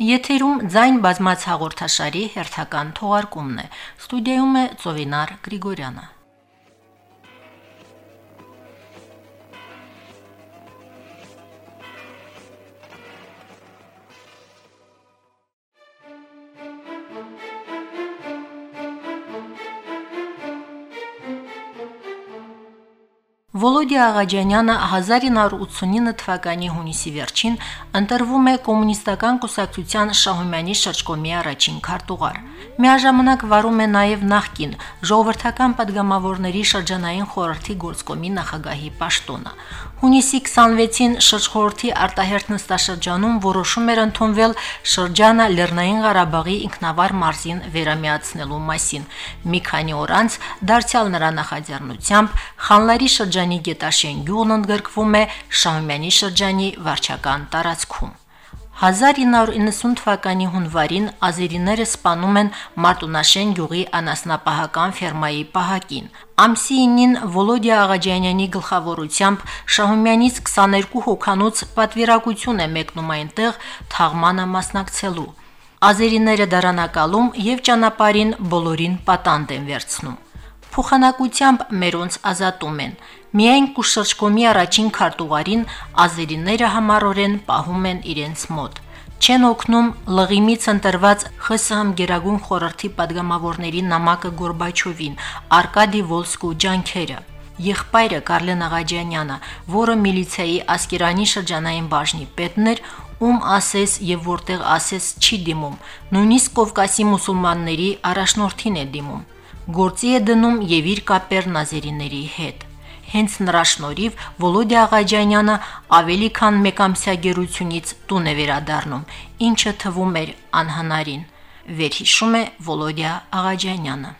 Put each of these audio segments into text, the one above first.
Եթերում ձայն բազմաց հաղորդաշարի հերթական թողարկումն է։ Ստուդիայում է Ծովինար Գրիգորյանը։ Վոլոդիա Աղաջանյանը 1989 թվականի հունիսի վերջին ընտրվում է կոմունիստական կուսակցության Շահումյանի շրջկոմի առաջին քարտուղար։ Միաժամանակ վարում է նաև նախկին ժողովրդական падգամավորների շրջանային խորհրդի գործկոմի նախագահի պաշտոնը։ Հունիսի 26-ին շրջխորհրդի արտահերտ նստաշրջանում որոշում էր ընդունվել շրջանը Լեռնային Ղարաբաղի ինքնավար մարզին վերամիացնելու մասին։ Մի քանի օր անց դարձյալ նրա նախաձեռնությամբ Խանլարի շրջանի Գետաշեն գյուղն ընդգրկվում է Շահումյանի շրջանի վարչական տարածքում։ 1990 թվականի հունվարին ազերիները սպանում են Մարտունաշեն գյուղի անասնապահական ֆերմայի պահակին։ Ամսի 9-ին Վոլոդիա Աղաջանյանի գլխավորությամբ Շահումյանից 22 հոգանոց պատվիրակություն է մեկնում այնտեղ թաղմանը մասնակցելու։ Ազերիները դարանակալում եւ ճանապարհին բոլորին պատանդ են վերցնում։ Փոխանակությամբ մերոնց ազատում են։ Միայն Կուշշկոմի առաջին քարտուղարին ազերիները համառորեն պահում են իրենց մոտ։ Չեն օգնում լղիմից ընտրված ԽՍՀՄ Գերագույն խորհրդի падգամավորների նամակը Գորբաչովին, Արկադի Վոլսկու ջանքերը։ Եղբայրը Կարլեն Աղաջանյանը, որը միլիցիայի ասկերանի շրջանային բաժնի պետն էր, ում ասես եւ որտեղ ասես չի դիմում, նույնիսկ Կովկասի մուսուլմանների առաջնորդին է դիմում։ Գործի է դնում եւ իր կապերն ազերիների հետ։ Հենց նրա շնորհիվ Վոլոդիա Աղաջանյանը ավելի քան մեկամսյա գերությունից տուն է վերադառնում, ինչը թվում էր անհնարին։ Վերհիշում է Վոլոդիա Աղաջանյանը։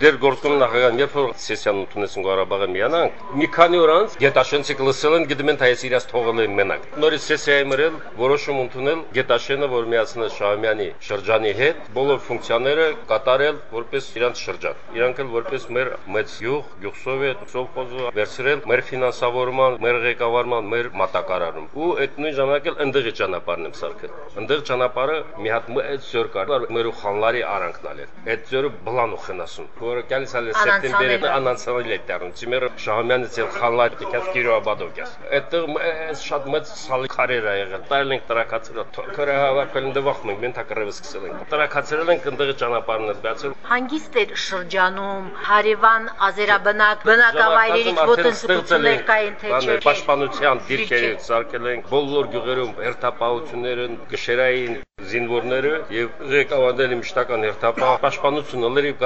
Դեր գործում նախագահան, երբ որ սեսիան ընդունեցին Ղարաբաղը միանանք, մի քանի օր անց Գետաշենցիկ լսել են գիտեմ թե այս իրաց թողել են մենակ։ Նորից սեսիայի մրել որոշում ընդունել Գետաշենը, որ միացնել Շահումյանի շրջանի հետ, բոլոր ֆունկցիաները կատարել որպես իրանց շրջան։ Իրանք էլ որպես մեր մեծ յուղ, գյուղսովետ, սովխոզը վերցրել մեր ֆինանսավորման, մեր ղեկավարման, մեր մատակարարում։ Ու այդ նույն ժամանակ էլ ընդդեղի ճանապարհն եմ սարքել։ Ընդդեղ ճանապարհը մի հատ այդ զոր կար, մեր ու խանլարի արանքն ալ էր։ Այդ զորը բլանուխ են ասում որը գալիս է սեպտեմբերի անանցանելի է դառնում։ Ցիմերը Շահումյանից էլ խալար դիքած Կիրովաբադով գաս։ Այդտեղ շատ մեծ սալի քարեր ա եղել։ Տայել ենք տրակացրել։ Թորքերը հավաքել դվախում ենք, մենք հակրևը սկսել ենք։ Տրակացրել ենք ընդդեղի ճանապարհն բացել։ Հանգիստ էր շրջանում Հարևան ազերաբնակ բնակավայրերից ոտնձգություններ կային թե չէ։ Պաշտպանության դիրքերը սարքել ենք բոլոր գյուղերում հերթապահությունները, գշերային զինվորները եւ ղեկավարների մշտական հերթապահ պաշտպանությունը լրիվ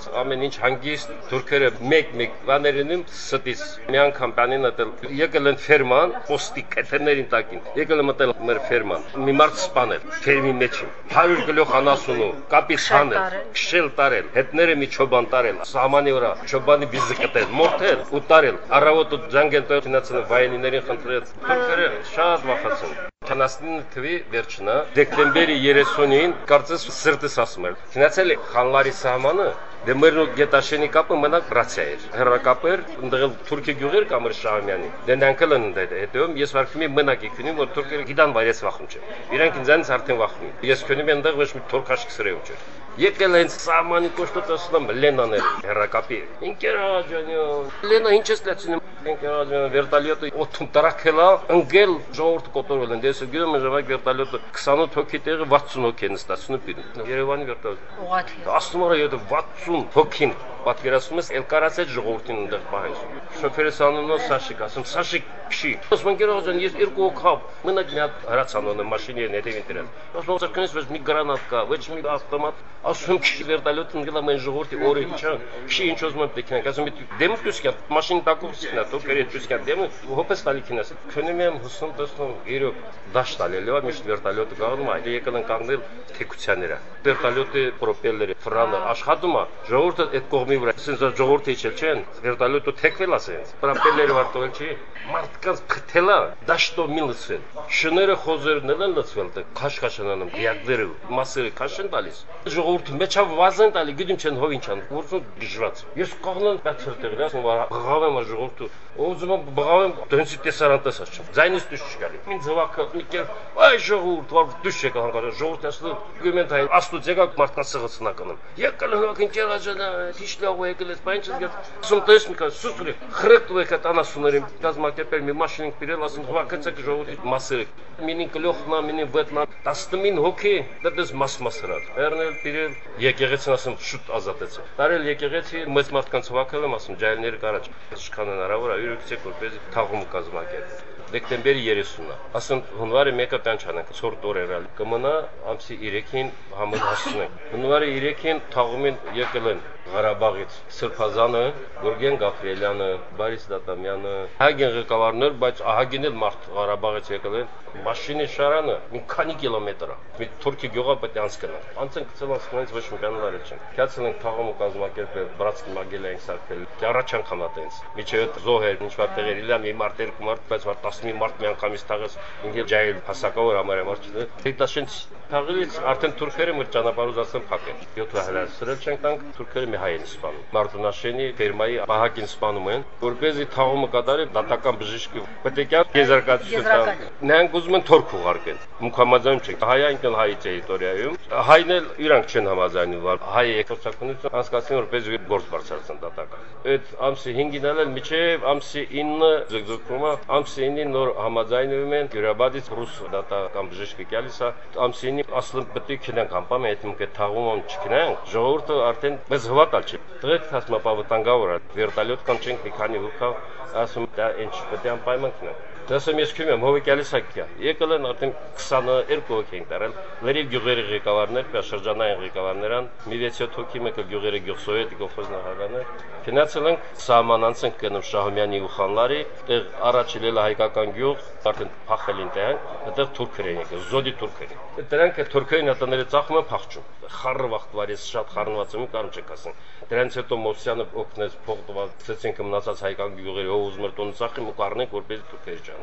կազմակերպված ամեն ինչ հանգիստ թուրքերը մեկ-մեկ բաներինին ստից մի անգամ բանին ատել եկել են ֆերման պոստի կեթերներին տակին եկել են մտել մեր ֆերման մի մարդ սպանել ֆերմի մեջ 100 գլուխ անասունու կապի ցանել քշել տարել հետները մի չոբան տարել սահմանի վրա չոբանի բիզը կտել մորթել ու տարել առավոտը զանգեն տոյնացել վայնիներին խնդրել թուրքերը շատ վախացան 79 թվի վերջնա դեկտեմբերի 30-ին կարծես սրտս ասում էր գնացել խանլարի սահմանը Դե մեր գետաշենի կապը մնաք Ռասիա էր։ Հերրակապեր, ընդեղ Թուրքիա գյուղեր կամր Շահումյանի։ Դե նրանք են դե հետո ես վարքում եմ մնակ իքնի, որ թուրքերը գիտան վայրես վախում չէ։ Իրանք ինձանից արդեն վախում։ Ես քնում եմ ընդեղ ոչ մի թուրքաշ քսրեու չէ։ Եկել են սահմանի կոշտը տեսնում Լենաներ հերրակապի։ Ինկերաջանյոն։ Լենա ինչ ես լացնում։ Ինկերաջանյոն վերտալյոտը օթում տրակելա, ընկել ժողովուրդ կոտորվել են։ Դες գյուղը մժավակ վերտալյոտը 28 հոգի տեղը 60 հոգի են ստացնում պիտի։ Երևանի վերտալյոտ։ Ուղղակի։ Ասում եմ, եթե 60 հոգին պատկերացնում ես, ելկարած այդ ժողովրդին ընդեղ բահանջ։ Շոֆերս անունով Սաշիկ, ասում Սաշիկ քշի։ Ասում ընկերոջ ջան, ես երկու օքավ, մնաք մի հատ հրացանոնը մաշինի են հետևին դրել։ Ասում ո՞նց կնես, ոչ մի գրանատ կա, ոչ մի ավտոմատ, ասում քշի վերտալյոտն գնա մեն ժողովրդի օրը ինչա։ Քշի ինչ ուզում եմ տեքնակ, ասում դու դեմս դուսքա, մաշինի տակով սկնա, դու կերետ դուսքա դեմը, հոպես տալի քնաս։ Քնում եմ 50-60 երեք դաշտ տալելու, միշտ վերտալյոտը գանում, այլ եկան ընկանգնել թեկուցյաները։ Վերտալյոտի պրոպելլերը ֆրանը աշխատում է, ժողովուրդը այդ կողմ կողմի վրա։ Սենց ժողովրդի չէ չեն, վերտալյոտը թեքվել ասենց։ Պրապելները վարտովել չի։ Մարդկանց փթելա, դաշտո միլսեն։ Շները խոզերն են լցվել, դե քաշքաշանանում, դիակները, մասերը քաշեն տալիս։ Ժողովուրդը մեջավ վազեն տալի, գիտեմ չեն հով ինչան, որսո դժված։ Ես կողնան բացր տեղի, ասում բղավեմ ժողովուրդը։ Ուզում եմ բղավեմ դենսի տեսարան տեսած չեմ։ Ձայնից դուշ չկալի։ Ինձ զվակը մի կեր, այ ժողովուրդ, որ դուշ եկա հանգարը, ժողովուրդը ասում, գումեն թայ, աստուծ եկա մարդկանց սղացնականում։ Եկալ հնակ ինջերաջանա, շլավ եկել ես, բայց ես գա սնտեսնիկա սուսրի հրկտու եկա տանասուներին գազམ་ակերպել մի մաշինենք բերել, ասենք հվակեցեք ժողովրդի մասերը։ Մինին գլոխնա, մինին վետնա, 10000 հոգի դեպս մաս-մասրալ։ Բերնել բերել եկեղեցին ասում շուտ ազատեցին։ Տարել եկեղեցի մեծ մարդկանց հվակել եմ ասում ջայլները կարաչ։ Ինչքան հնարավոր է յուրաքանչյուր որպես թաղում կազմակերպել դեկտեմբերի 30-ը։ Ասում հունվարի 1-ը կանչանանք, ցորտ օրերալ կմնա ամսի 3-ին համը հասցնենք։ Հունվարի 3-ին թաղումին եկել են Ղարաբաղից Սրբազանը, Գուրգեն Գաֆրելյանը, Բարիս Դատամյանը, հայգեն ղեկավարներ, բայց ահագին էլ մարդ Ղարաբաղից եկել են։ Մաշինի շարանը մի քանի կիլոմետր է։ Մի թուրքի գյուղա պետք է անցնալ։ Անցենք գցել ասկրանից ոչ մի բան արել չեն։ Քյացել ենք թաղում ու կազմակերպել բրացկի մագելային սարքել։ Առաջ անգամ ատենց։ Միջև զոհեր, ինչ որ տեղեր իլա մի մարդ երկու մարդ, բայց որ 10 մարդ մի անգամից թաղես, ինքն ջայլ հասակավոր համար մարդ չդե։ Հետաշենց թաղելից արդեն թուրքերը մեր ճանապարհուզացան փակել։ 7 հալար սրել չենք տանք թուրքերը մի հայ են սպանում։ Մարտունաշենի ֆերմայի պահակին սպանում են, որպեսզի թաղումը կատարի դատական բժիշկի պետեկյան եզրակացություն տան։ Նրանք ուզում են թորք ուղարկեն։ Մուքամաձայնում չեն։ Հայը ինքն հայի տերիտորիայում, հայն էլ իրանք չեն համաձայնում, որ հայ երկրորդականություն անցկացնեն որպեսզի գործ բարձրացնեն դատական։ Այդ ամսի 5-ին էլ միջև ամսի 9 զգզոկումը ամսի 9-ին նոր համաձայնվում են Գյուրաբադից ռուս դատական բժիշկը գալիս է ամսի 9 ասլım պետք է քնենք անպամ այդ մկե թաղում չքնենք ժողովուրդը արդեն մեզ հվա տալ չի։ Դրեք հասմապա վտանգավոր է։ Վերտալյոտ կամ չենք մի քանի հոգա ասում դա ինչ պետք է անպայման քնենք։ Դասում ես քյում եմ հովիկյալի սակյա։ Եկել են արդեն 22 հոգի են տարել։ Լրիվ գյուղերի ղեկավարներ, շրջանային ղեկավարներան, մի 6 հոգի մեկը գյուղերի գյուղսովետի գոֆոզ նախագահներ։ Գնացել ենք սահմանանց ենք գնում Շահումյանի ու Խանլարի, տեղ առաջ իլել հայկական գյուղ, արդեն փախել են տեղ, այդտեղ թուրքեր են եկել, զոդի թուրքեր։ Դրանք թուրքերին հատները ծախում են փախչում։ Խառը վախտվարից շատ խառնված եմ կարում չեք ասեն։ Դրանից հետո Մովսյանը օգնեց փող տված, ցեցինք մնացած հայկական գյուղերի ով ուզում էր տոն ծախի ու կառնենք որպես թուրքեր ջան։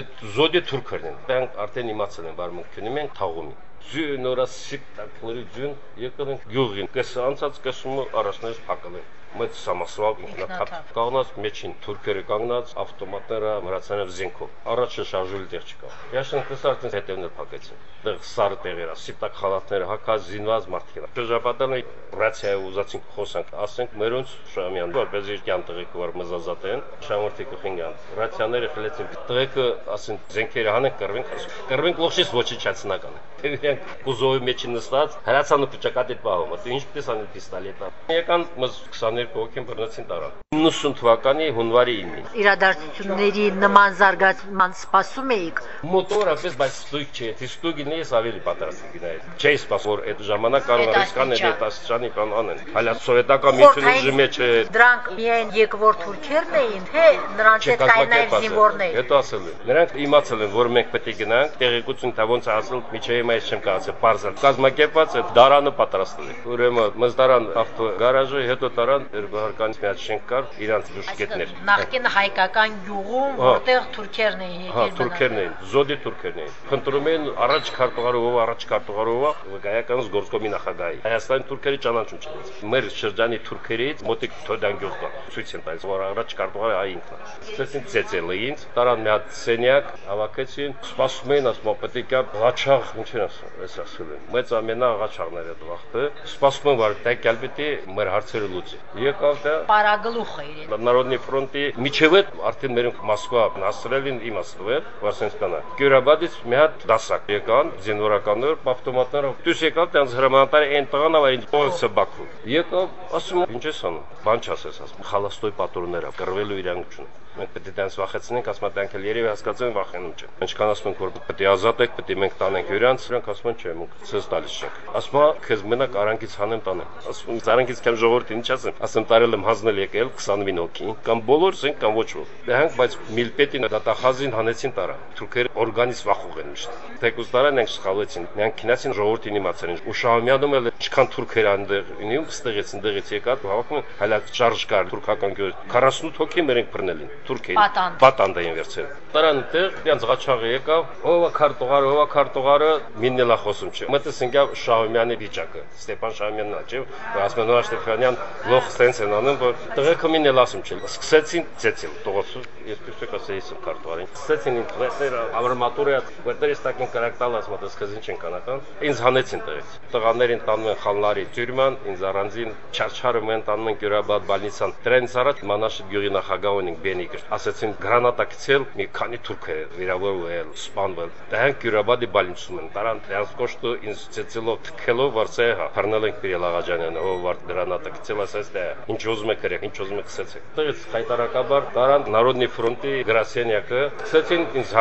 Այդ զոդի թուրքերն են։ Դրանք արդեն իմացել են, որ մենք թաղումի ձյուն օրասիկ տակների ձյուն եկել են գյուղին, կես անցած կեսումը առաջներս փակել են մեծ համասվակ ինքնակապ կանգնած մեջին թուրքերը կանգնած ավտոմատները հրացանել զինքով առաջը շարժուլ դեղ չկա հյաշեն կսարտեն հետևներ փակեցին դեղ սարը տեղերա սիտակ խալատները հակած զինված մարդիկ էր շրջապատանը ռացիա ուզացին խոսանք ասենք մերոնց շամյան որպես իր կյան տղեկը որ մզազատ են շամորթի կխինգան ռացիաները խլեցին տղեկը ասեն զենքերը հանեն կռվենք կռվենք լոխշից ոչնչացնական իրենք կուզովի մեջ նստած հրացանը պճակատի պահում այդ ինչպես անեն պիստոլետը եկան մզ 20 22 հոգին բռնեցին տարան 90 թվականի հունվարի 9-ին իրադարձությունների նման զարգացման սպասում էիք մոտորապես բայց ստույգ չէ թե ստույգին ես ավելի պատրաստ գնայի չէի սպասում որ այդ ժամանակ կարող ռիսկան է դետաստրանի կան անեն հələ սովետական միությունը ուժի մեջ է դրանք միայն եկվոր թուրքերն էին թե նրանց հետ կային նաև զինվորներ հետո ասել են նրանք իմացել են որ մենք պետք է գնանք տեղեկություն տա ոնց ասել միջև ես չեմ կարծել բարձր կազմակերպած այդ դարանը պատրաստել է ուրեմն մզդարան ավտո գարաժը հետո տարան երկհարկանից մի հատ շենք կար իրանց դուշկետներ նախկին հայկական գյուղում որտեղ թուրքերն էին եկել հա թուրքերն էին զոդի թուրքերն էին խնդրում են առաջ քարտուղարով առաջ քարտուղարով վկայականս գործկոմի նախագահի հայաստանի թուրքերի ճանաչում չունեց մեր շրջանի թուրքերից մոտիկ թոդան գյուղ կա ցույց են տալիս որ առաջ քարտուղարը այ ինքն է ցեցին ծեցել ինձ տարան մի հատ սենյակ հավաքեցին սպասում էին ասում պետք է ղաչաղ ինչ են ասում ես ասում եմ մեծ ամենա ղաչաղները դվախտը սպասում են որ դա կալպետի մեր հարցերը լուծի եկավ դա պարագլուխը իրեն Народный ֆրոնտի միջև այդ արդեն մերոնք Մոսկվա հասրել են իմաստվել վասենս կանա Գյուրաբադից մի հատ դասակ եկան զինվորականներ ավտոմատներով դուս եկավ տենց հրամանատարը այն տղան ավա ինձ ո՞ց բակու եկավ ասում ինչ ես անում բան չասես ասում խալաստոյ պատորները կռվելու իրանք չունեն Մենք պետք է դրանց վախեցնենք, ասում են դրանք երևի հասկացեն վախենում չեն։ Ինչքան ասում են որ պետք է ազատ եք, պետք է մենք տանենք իրանց, նրանք ասում են չէ, մենք ցած տալիս չենք։ Ասում է քեզ մենակ արանքից հանեմ տանեմ։ Ասում արանքից կամ ժողովրդին ինչ ասեմ, ասեմ տարել եմ հանձնել եկել 29 հոգի, կամ բոլորս են կամ ոչ ոք։ Դրանք բայց միլպետին դատախազին հանեցին տարա։ Թուրքերը օրգանից վախող են միշտ։ Թեկուզ տարան նրանք սխալեցին։ Նրանք քինացին ժողովրդին իմացան։ Ու Շահումյանում էլ ինչքան թուրքեր անդեղ ինիում ստեղից ընդեղից եկած հավաքում հալակ շարժ կար թուրքական գյուղ 48 հոգի մերենք բռնելին թուրքերի պատանդ էին վերցել տարան տեղ դրանց ղաչաղը եկավ ովա քարտուղարը ովա քարտուղարը միննելա խոսում չէ մտես ընկավ Շահումյանի վիճակը Ստեփան Շահումյանն ա չէ Ասմենովա Ստեփանյան լոխ սենց են անում որ տղեկը միննել ասում չէ սկսեցին ծեցին տողոցը երկուսը կասեին քարտուղարին սկսեցին ինտվեսները ավրմատուրիա վերտերից տակին կարակտալ դες քզին չեն կանական ինձ հանեցին տղից տղաներին տանում են խալնարի թյուրման ինձ առանձին չարչարում են տանում են Գյուրաբադ բալնիցան դրանից առաջ մանաշի գյուղի նախագահին Բենիկ ասացին գրանատա գցել մի քանի թուրք է վիրավորվել սպանվել դրանք Գյուրաբադի բալնիցում են տարան դրանց կոշտը ինձ ցեցելով թքելով վարսեհա հառնել ենք Պիրել Աղաջանյանը ով վար գրանատա գցել ասես դե ինչ ուզում եք գրեք ինչ ուզում եք սկսեցեք դից հայտարարաբար տարան Նարոդնի ֆրոնտի գրասենյակը սկսեցին ինձ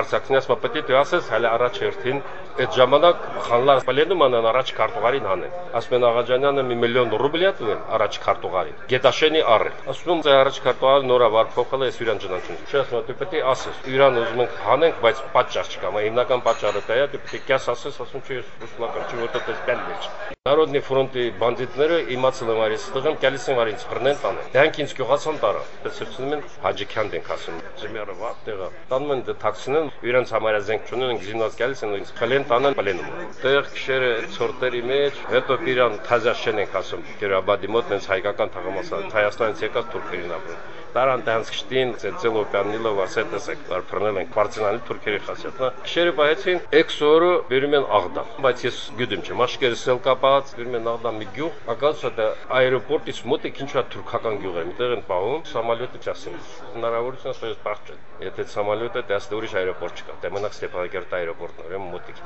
պետք է դու ասես հələ առաջ երթին այդ ժամանակ խանլար պլենում անան առաջ քարտուղարին հանեն ասում են Աղաջանյանը մի միլիոն ռուբլի է տվել առաջ քարտուղարին Գետաշենի առել ասում եմ այ առաջ քարտուղարը նորավար փոխել է Սյուրան ճանաչում չի ասում դու պետք է ասես Սյուրան ուզում ենք հանենք բայց պատճառ չկա մա հիմնական պատճառը դա է դու պետք է կյաս ասես ասում չի ռուսլական չի որ դա բան մեջ Народный ֆրոնտի բանդիտները իմացել են արի ստղեմ գալիս են արի ինձ բռնեն տանը դրանք ինձ գյուղացան տարա դեսրցնում են Հաջիկյան դենք ասում Ջեմերը վատ տեղը տանում են դե տաքսինեն իրենց համարյա զենք չունեն գզինված գալիս են ինձ խլեն տանեն պլենում տեղ քշերը ցորտերի մեջ հետո իրան թազաշեն ենք ասում Գերաբադի մոտ նենց հայկական թաղամասալ Հայաստանից եկած թուրքերին ապրում տարան տենց քշտին ցելոպյաննիլը վասետը սեկտար փռնել են քվարցինալի թուրքերի խասյատնա քշերը բայեցին էքսորը բերում են աղդա բայց ես գիտեմ չէ մաշկերս էլ կապած բերում են աղդա մի գյուղ ակասը аэропортից մոտ է քիչա թուրքական գյուղ է մտեղ են պահում սամալյոտը չասեմ հնարավորություն սոյս բախջել եթե սամալյոտը դասը ուրիշ аэропорт չկա դե մնաք ստեփանակերտ аэропորտն օրեմ մոտիկ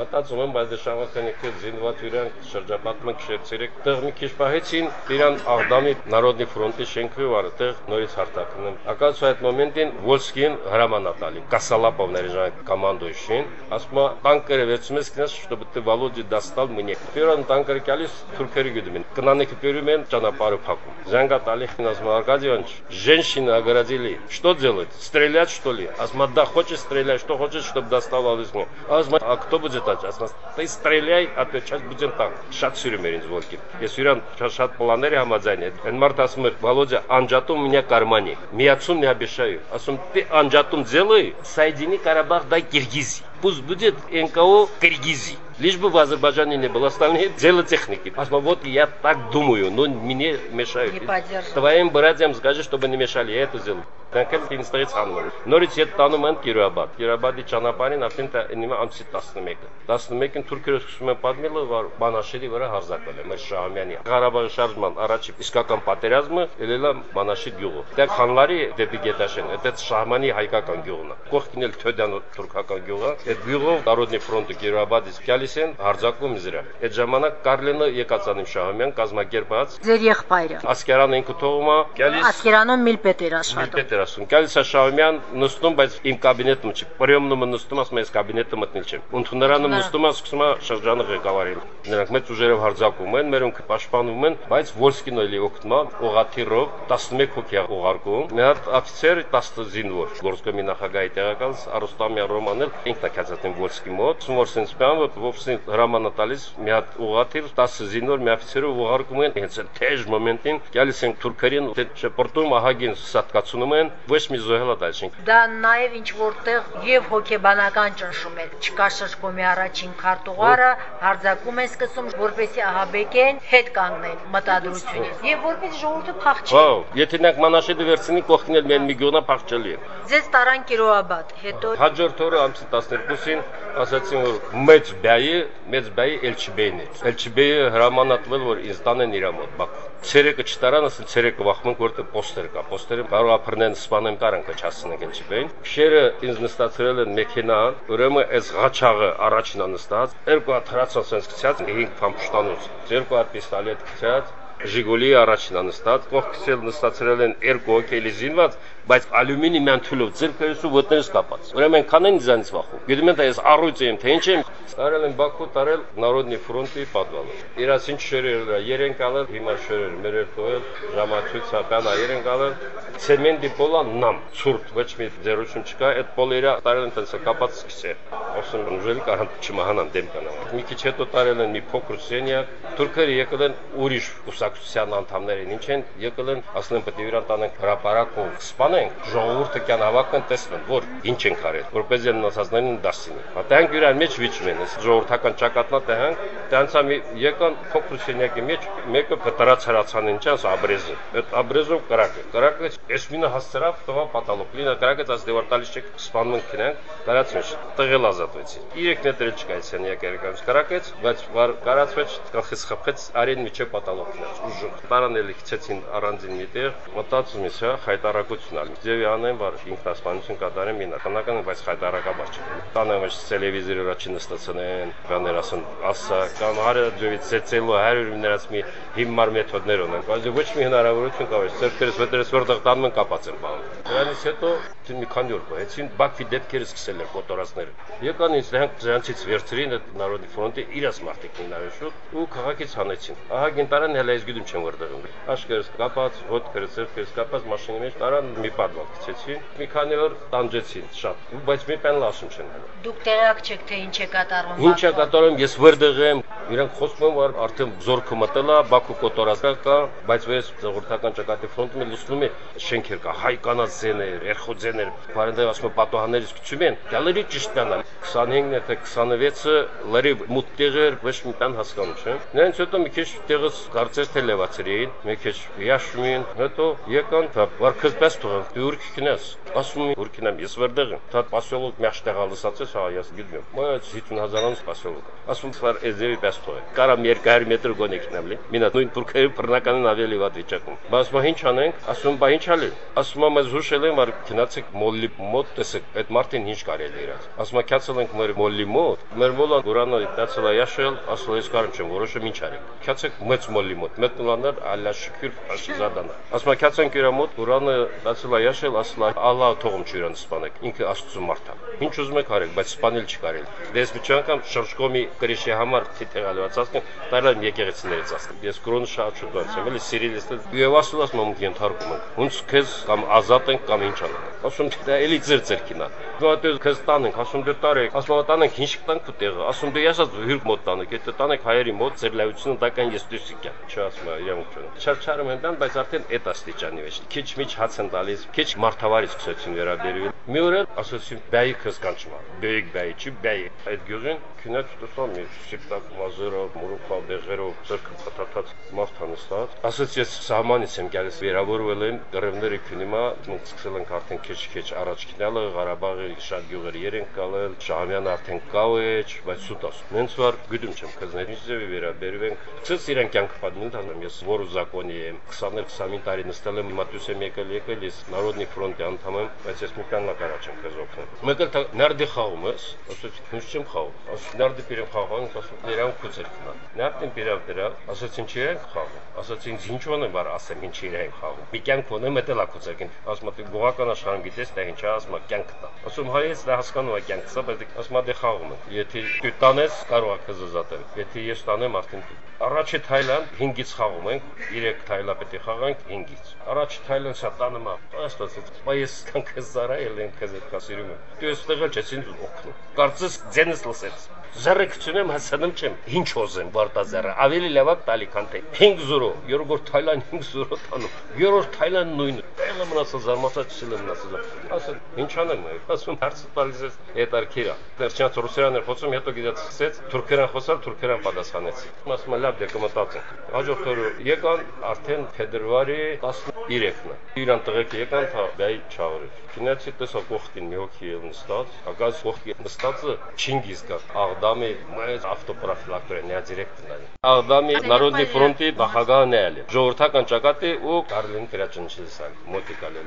մտածում եմ բայց դե դժավականի քեզ զինվատյուրան շրջապատմը քշեցերեք տեղ մի քիչ պահեցին իրան աղդամի նարոդնի ֆրոնտի շենքը ու արդեղ նորից сартакны. Оказывается, в этот момент Вольскин грамма Наталья, Косолапов наряжает командующим. Асма танкеры верцмес кнес, чтобы ты, Володя, достал мне. Первым танкер кялис туркери гюдумин. Кнаны кипюрюмен чанапару паку. Зенга Талих Назма Аркадьевич, женщины огородили. Что делать? Стрелять, что ли? Асма, да, хочешь стрелять, что хочешь, чтобы достал Володя. Асма, а кто будет отвечать? Асма, ты стреляй, отвечать будем так. Шат сюрюмерин звонки. Я сюрян шат планери хамадзайни. Энмар Тасмыр, Володя, Анджату меня кар гармоник. Миацун Миабишаю. Асумты Анджатум Дзелы. Соедини Карабах дай Киргизии. Пусть будет НКО Киргизии. Лишь бы в Азербайджане не было остальные дело техники. А вот я так думаю, но мне мешают. Не Твоим братьям скажи, чтобы не мешали, я это сделаю. Դրանք էլ ինստից անում են։ Նորից ետ տանում են Կիրոաբադ։ Կիրոաբադի ճանապարհին արդեն ինիմա ամսի 11-ը։ 11-ին թուրքերը սկսում են պատմել, որ Մանաշիրի վրա հարձակվել է մեր Շահամյանի։ Ղարաբաղի շարժման առաջի իսկական պատերազմը ելելա Մանաշիր գյուղով։ Դա Խանլարի դեպի Գետաշեն, դա Շահմանի հայկական գյուղն է։ Կողքին էլ Թյոդյան թուրքական գյուղը։ Այդ գյուղով Տարոդնի ֆրոնտը Կիրոաբադից գալիս են հարձակվում զրա։ Այդ ժամանակ Կարլենը եկածանիմ Շահամյան կազմակերպած։ Ձեր եղբայրը։ Ասկերանը ինքը թողումա, գալիս Ասկերանում միլպետ էր աշխատում էր ասում։ Գալիս է Շահումյան նստում, բայց իմ կաբինետում չի։ Պրյոմնումը նստում, ասում ես կաբինետը մտնել չեմ։ Ընդունարանը նստում է, սկսում է շրջանը ղեկավարել։ Նրանք մեծ ուժերով հարձակվում են, մերոնք պաշտպանում են, բայց Վոլսկին էլի օգնում է օղաթիրով 11 հոգի ուղարկում։ Մի հատ աֆիցեր 10 զինվոր, Գորսկոմի նախագահի տեղակալ Արուստամյան Ռոմանել ինքն է կացածին Վոլսկի մոտ։ Սումոր սենց բան, ոբսին հրամանա տալիս մի հատ ուղաթիր 10 զինվոր մի աֆիցերով ուղարկում են հենց այդ թեժ մոմենտին գալիս են թուրքերին, դե շփորտում ահագին սատկացնում են ոչ մի զոհել դաշինք։ Դա նաև ինչ որտեղ եւ հոգեբանական ճնշում է։ Չկա շրջկոմի առաջին քարտուղարը, հարձակում են սկսում, որպեսի ահաբեկեն, հետ կանգնեն մտադրությունից եւ որպեսի ժողովուրդը փախչի։ Հա, եթե նրանք մանաշեդը վերցնի, կողքին էլ մեն միգյոնա փախչելի է։ Ձեզ տարան Կիրոաբադ, հետո Հաջորդ օրը ամսի 12-ին ասացին որ մեծ բյայի, մեծ բյայի Էլչիբեյն է։ Էլչիբեյը հրամանատվել որ ինձ տանեն իր մոտ Բաքու։ Ցերեկը չտարան, ասել ցերեկը վախմենք որտեղ պոստեր կա։ Պոստերը կարող ապրնեն սպանեմ կարանքը չասնենք Էլչիբեյին։ Շերը ինձ նստացրել են մեքենան, ուրեմն այս ղաչաղը առաջինա նստած, երկու հատ հրացան սենց գցած, 5 փամփշտանոց, երկու հատ պիստոլետ գցած, Ժիգուլի առաջինա նստած, կողքից նստացրել են երկու հոգելի զինված, բայց ալյումինի միան թուլով ձերքերս ու ոտներս կապած։ Ուրեմն քան են դրանից վախում։ Գիտեմ դա ես առույց եմ, թե ինչ եմ։ Տարել են Բաքու, տարել Նարոդնի ֆրոնտի պատվալը։ Իրացին շերերը, երենք ալել հիմա շերեր, մերեր թողել, ժամացույց հապանա, երենք ալել ցեմենտի պոլա նամ, ցուրտ, ոչ մի ձերություն չկա, այդ պոլերը տարել են տենց կապած սկսել։ Ասում են ուժել կարան չմահանան դեմ կանան։ Մի քիչ հետո տարել են մի փոքր սենյա, թուրքերը եկել են ուրիշ ուսակցության անդամներ են, ինչ են եկել են, ասում են պետք է իրան տանեն հրապարակով, սպանել սպանենք, ժողովուրդը կան հավաքեն տեսնեն, որ ինչ են կարել, որպեսզի նասածներին դասինի։ Հատանք իրան մեջ վիճում են, ժողովրդական ճակատնա տահանք, տանցա մի եկան փոքր սենյակի մեջ, մեկը կտրած հրացան ինչ ասա աբրեզը։ Այդ աբրեզով կրակը, կրակը էսմինը հասցրավ, տվա պատալոկ, լինա կրակը դաս դեվար տալիս չեք, սպանում են քնանք, կարած մեջ, տղել ազատվեցին։ 3 մետր չկա այդ սենյակը երկանց կրակեց, բայց վար կարածվեց, կանխից խփեց արին միջը պատալոկնաց ուժը տարանել քիչեցին առանձին միտեղ մտածում ես հա հայտարարություն ալ ձևի անեն որ ինքնասպանություն կատարեն մինա քնական բայց հայտարարակաբար չի տանը ոչ տելևիզորի առաջին նստացնեն բաներ ասեն ասա կամ հարը ձևից ծեցելու 100 ներած մի հիմար մեթոդներ ունեն բայց ոչ մի հնարավորություն կա ծերքերս վետերս որտեղ տանում են կապած են բան դրանից հետո մի քանի օր գոյեցին Բաքվի դեպքերը սկսել էր կոտորածները եկան ինձ նրանցից վերցրին այդ Նարոդի ֆրոնտի իրաց մարտիկին նայեցու ու քաղաքից հանեցին ահա գինտարան հələ ես գիտում չեմ որտեղ եմ աշկերս կապած ոտքերս ձեռքերս կապած մաշինի մեջ տարան մի պատվակ գցեցին մի քանի օր տանջեցին շատ բայց մի բան լասում չեն հələ դուք տեղակ չեք թե ինչ է կատարվում ինչ է կատարում ես որտեղ եմ իրանք խոսում են որ արդեն զորքը մտել է Բաքու կոտորածը կա բայց ես ժողովրդական ճակատի ֆրոնտում լուսնում է շենքեր կա հայ կանած զեներ երխոձեներ բարենտեղ ասում պատոհաներից գցում են գալերի ճիշտ բան 25-ն է թե 26-ը լրի մուտ տեղեր ոչ մի բան հասկանում չեմ նրանց հետո մի քիչ տեղս կարծես թե լևացրին, մի քիչ հյաշում են, հետո եկան, վարքս պես թողան, դու ուր կգնաս, ասում եմ, ուր կգնամ, ես վրդեղ եմ, դա պասյոլոկ միաշ տեղա լսացես, հա, ես գիտեմ, բայց 50000-անց պասյոլոկ, ասում ֆար էզեվի պես что է։ Կարամ 200 մետր գոնե կնամլի։ Մինա նույն турքերը բռնականն ավելի վատ վիճակում։ Բայց մա ինչ անենք, ասում բա ինչ ալի։ Ասում եմ զուշել եմ արդ գնացեք մոլլի մոտ տեսեք, այդ մարդին ինչ կարելի է իրաց։ Ասում եմ քյացել ենք մեր մոլլի մոտ, մեր մոլը գորանալ դացել է աշել, ասում ես կարն չեմ, որոշեմ ինչ արեմ։ Քյացեք մեծ մոլլի մոտ, մեծ նուլաններ ալլա շուքուր աշիզադան։ Ասում եմ քյացենք իրա մոտ, գորանը դացել է աշել, ասում եմ ալլա թողում չիրան սպանեք, ինքը աստծո մարդ է։ Ինչ ուզում եք արեք, բայց սպանել չկարելի։ դե Դες մի չանկամ շրջկոմի գրիշի համար թիթե թիթեղալված ասում տարան եկեղեցիներից ասում ես կրոնը շատ շուտ եմ էլի սիրիլիստը եւ ասում ասում եմ ենթարկում ենք ոնց քեզ կամ ազատ ենք կամ ինչ անենք ասում դա էլի ձեր ձերքին է դու դե քեզ տանենք ասում դու տարեք ասում տանենք ինչ կտանք ու տեղը ասում դու ես հյուր մոտ տանեք եթե տանեք հայերի մոտ ձեր լայությունը տական ես դուսի կա չասում իրավունք չունեն։ Չարչարում են դան, բայց արդեն այդ աստիճանի մեջ։ Քիչ միչ հաց են տալիս, քիչ մարդավարի սկսեցին վերաբերվել։ Մի օր ասացին բայի քսկանչմա։ Բեյք բայի, չի բայի։ Այդ գյուղին քնած տսամ մի շիկտակ մազերով, մուրուքա դեղերով, ծրկը փաթաթած մարդ անստած։ Ասաց ես սահմանից եմ գալիս վերավորվել եմ գրևները քնիմա, մենք սկսել ենք արդեն քիչ-քիչ առաջ գնալը, Ղարաբաղի շատ գյուղեր երենք կալել, Շահումյանը արդեն կավ է, բայց սուտ ասում։ Նենց վար գիտում չեմ, քզներ ինչ ձևի վերաբերվենք։ Ցած իրեն կյանք պատմին դառնում ես որ զակոնի եմ 20-25 տարի նստել եմ մատյուս եմ եկել եկել ես Народный ֆրոնտի անդամ եմ բայց ես մի բան նկարաչ եմ քեզ օգնել մեկ էլ նարդի խաղում ես ասաց ինչ չեմ խաղում ասաց նարդի պիրեմ խաղան ասաց դերան քուցեր կնա նարդին պիրավ դրա ասաց ինչ իրենք խաղում ասաց ինձ ինչ ունեմ բար ասեմ ինչ իրենք խաղում մի կյանք ունեմ էտել ակուցակին ասում եմ գողական աշխարհում գիտես դա ինչա ասում եմ կյանք տա ասում հայից դա հասկանում է կյանք սա բայց ասում եմ դե խաղում եմ եթե դու տանես կարող է քեզ զատել եթե ես տանեմ արդեն առաջի Թայլանդ 5-ից խաղում ենք, 3 թայլա պետք է խաղանք 5-ից։ Առաջ Թայլան շատ տանում է, աստծո, բայց կանք զարայել են քեզ այդ կասիրում։ Դու ես ինձ օգնում։ Կարծես ձենս լսեց։ Զերը քցունեմ հասանում չեմ։ Ինչ ոզեմ Բարտազարը։ Ավելի լավ է տալի քան թե 5-0, երրորդ Թայլան 5-0 տանում։ Երրորդ Թայլան նույնը։ Տեղը մնացած զարմացած չել եմ մնացած։ Ասում, ինչ անեմ, ասում հարցը տալիս ես հետարքիրա։ Դեռ ռուսերեն էր խոսում, հետո գիտած սկսեց թուրքերեն խոսալ, թուրքերեն պատասխանեց։ Ասում լավ դե կմտածենք։ Հաջորդ օրը եկան արդեն փետրվարի 13-ն։ Իրան տղեկ եկան, թա բայ չաղրի։ Քինացի տեսա կողքին մի հոգի ել նստած, ակաս կողքի նստածը Չինգիզ կա։ Աղդամի մեծ ավտոպրոֆիլակտորը նրա դիրեկտորն է։ Աղդամի Народный ֆրոնտի նախագահն է ալի։ Ժողովրդական ճակատի ու Կարլին Կրաճնչիլսան մոտիկալ է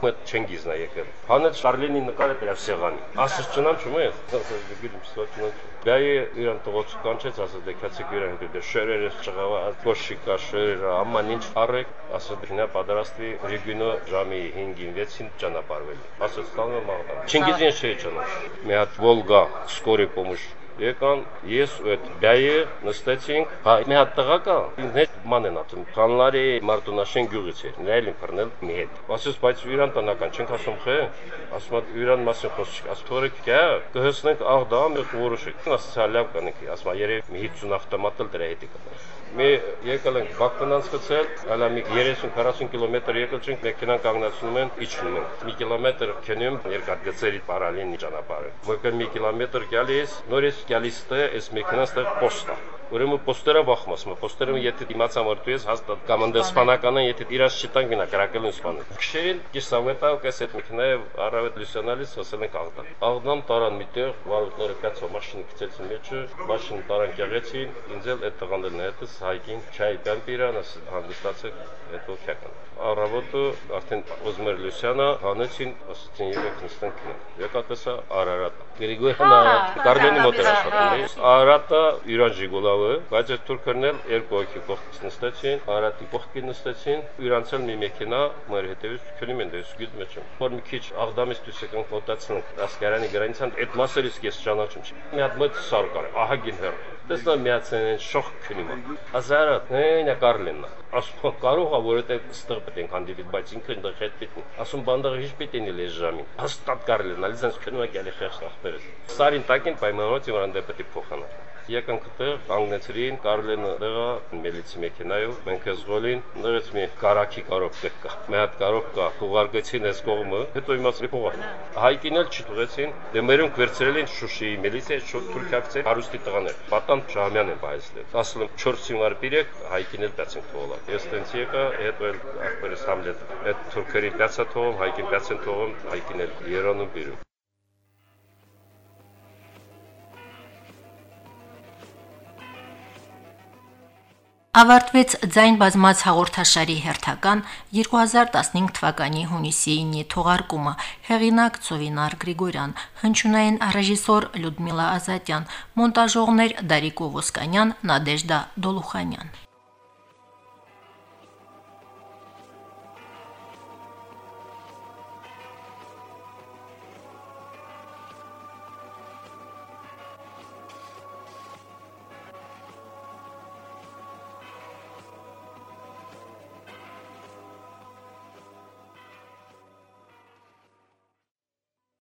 մոտ Չինգիզն է եկել։ Հանեց Շարլինի նկարը դրա սեղանի։ Ասես ճնան չում է, գիտեմ, սա ճնան։ Բայի իրան տողոց կանչեց, ասած դե քացիկ իրան դե շերերը չղավա, կոշիկա շերերը, աման ինչ արեք, ասած դինա պատրաստվի Ռիգինո ժամի 5-ին 6-ին ճանապարհվել։ Ասած տանը մաղդան։ Չինգիզին չէ ճանապարհ։ Մի հատ Volga սկորի պոմուշ եկան ես ու այդ բյայը նստեցինք հա մի հատ տղա կա ինձ հետ ման են ատում քանլարի մարտունաշեն գյուղից էր նայել բռնել մի հետ ասես բայց իրան տնական չենք ասում խե ասում եմ իրան մասին խոսք ասում թորեք կա կհսնենք աղ դա մի որոշեք ասա լավ կանենք ասում երեք մի 50 ավտոմատ էլ դրա հետի կտա մի եկել ենք Բաքվան անցկացել, հələ մի 30-40 կիլոմետր եկել չենք, մեքենան կանգնացնում են, իջնում են։ Մի կիլոմետր քնում երկաթգծերի պարալին ճանապարհը։ Մոկը մի կիլոմետր գալիս, նորից գալիս թե այս մեքենան ստեղ պոստա։ Ուրեմն պոստերը վախում ասում, պոստերը եթե իմացամ որ դու ես հաստատ կամ ընդեսփանականը եթե իրաց չտան գնա կրակել իսպանը։ Քշերին կիսավետա կես այդ մեքենայը առավետ լուսյանալիս ասել ենք աղդամ։ Աղդամ տարան միտեղ, վարորդները կացո մաշին գցեցին մեջը, մաշին տարան կեղեցին, ինձ էլ այդ տղաներն հետս հայկին չայ բամպիրան հանդիսացել հետո քական։ Առավոտը արդեն ուզում էր Լուսյանը հանեցին, ասացին երեք նստենք քնա։ Եկա տեսա Արարատ։ Գրիգորյան Արարատ, Կարմենի մոտ էր աշխատում։ Արարատը իրան Ժիգուլավը, բայց այդ թուրքերն էլ երկու հոգի կողքից նստեցին, Արարատի կողքին նստեցին, իրանց էլ մի մեքենա մեր հետևից քնում են դες գյուտ մեջ։ Որ մի քիչ աղդամից դուրս եկանք մոտացնենք ասկարանի գրանցան, այդ մասերից ես ճանաչում։ Մի հատ մոտ սար կար, ահագին հեռ։ Տեսնա միացեն են շոխ քնում։ Ազարատ, նայնա Կարլեննա։ Ասում կարող է որովհետև ստեղ պետք է հանդիպի, բայց ինքը այնտեղ հետ պետք է։ Ասում բանդաղ հիշ պետք է լեզ ժամին։ Հաստատ Կարլեննա, լիզանց քնում է գալի խեղճ նախբերես։ Սարին տակին պայմանավորված իրանց դե պետք է փոխանա եկանք այդտեղ կանգնեցրին Կարլենը դեղա միլիցի մեքենայով մենք զգոլին նրից մի կարակի կարոկ կա մի հատ կարոկ կա ուղարկեցին այս կողմը հետո իմացրի փողա հայկին էլ չթողեցին դե մերոնք վերցրել են Շուշիի միլիցիա թուրքացի հարուստի տղաներ պատան Շահամյան են բայստել ասել եմ 4 վար բիրեք հայկին էլ դացին թողලා ես տենց եկա հետո էլ ախպերս համլետ այդ թուրքերի դացա թողում հայկին դացեն թողում հայկին էլ երանում բիրում Ավարտվեց ձայն բազմած հաղորդաշարի հերթական 2015 թվականի հունիսի 9-ի թողարկումը։ Հեղինակ Ծովինար Գրիգորյան, հնչյունային ռեժիսոր Լյուդմիլա Ազատյան, մոնտաժողներ Դարիկ Ոոսկանյան, Նադեժդա Դոլուխանյան։